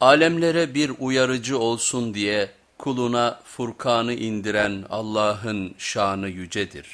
Alemlere bir uyarıcı olsun diye kuluna Furkan'ı indiren Allah'ın şanı yücedir.